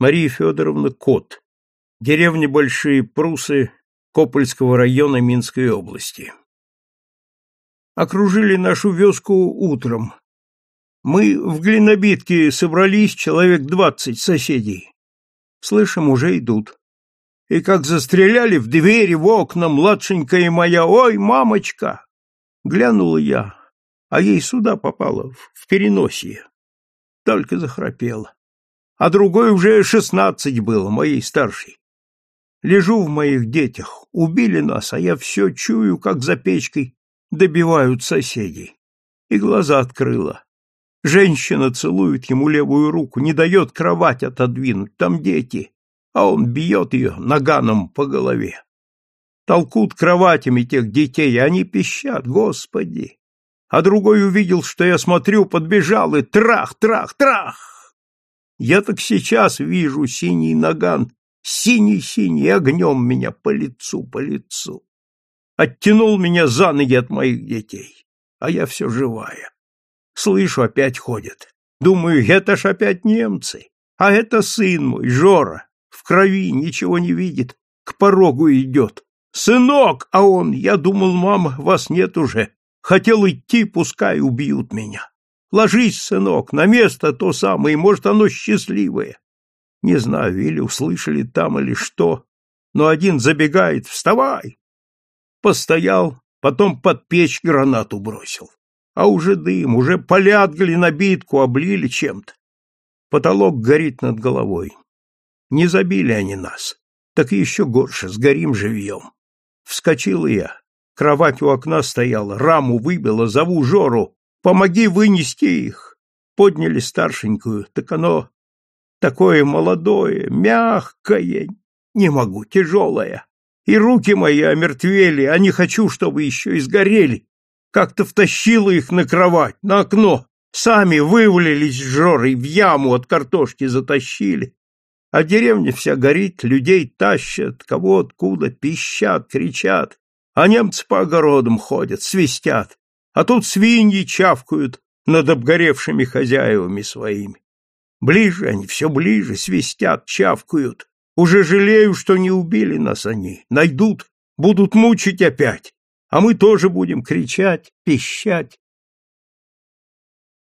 Мария Федоровна Кот. Деревня Большие Прусы Копольского района Минской области. Окружили нашу вёску утром. Мы в глинобитке собрались, человек двадцать соседей. Слышим, уже идут. И как застреляли в двери, в окна, младшенькая моя, ой, мамочка! Глянула я, а ей сюда попало, в переносие. Только захрапела. А другой уже шестнадцать было, моей старшей. Лежу в моих детях, убили нас, а я все чую, как за печкой добивают соседей. И глаза открыла. Женщина целует ему левую руку, не дает кровать отодвинуть, там дети, а он бьет ее наганом по голове. Толкут кроватями тех детей, они пищат, Господи! А другой увидел, что я смотрю, подбежал и трах, трах, трах! Я так сейчас вижу синий наган, синий-синий огнем меня по лицу, по лицу. Оттянул меня за ноги от моих детей, а я все живая. Слышу, опять ходят. Думаю, это ж опять немцы. А это сын мой, Жора, в крови, ничего не видит, к порогу идет. Сынок, а он, я думал, мама, вас нет уже. Хотел идти, пускай убьют меня. Ложись, сынок, на место то самое, может, оно счастливое. Не знаю, или услышали там, или что, но один забегает, вставай. Постоял, потом под печь гранату бросил а уже дым, уже полят глинобитку, облили чем-то. Потолок горит над головой. Не забили они нас, так еще горше, сгорим живьем. Вскочил я, кровать у окна стояла, раму выбила, зову Жору, помоги вынести их. Подняли старшенькую, так оно такое молодое, мягкое, не могу, тяжелое. И руки мои омертвели, а не хочу, чтобы еще и сгорели. Как-то втащила их на кровать, на окно. Сами вывалились с Жорой в яму от картошки затащили. А деревня вся горит, людей тащат, кого откуда, пищат, кричат. А немцы по огородам ходят, свистят. А тут свиньи чавкают над обгоревшими хозяевами своими. Ближе они, все ближе, свистят, чавкают. Уже жалею, что не убили нас они. Найдут, будут мучить опять а мы тоже будем кричать, пищать.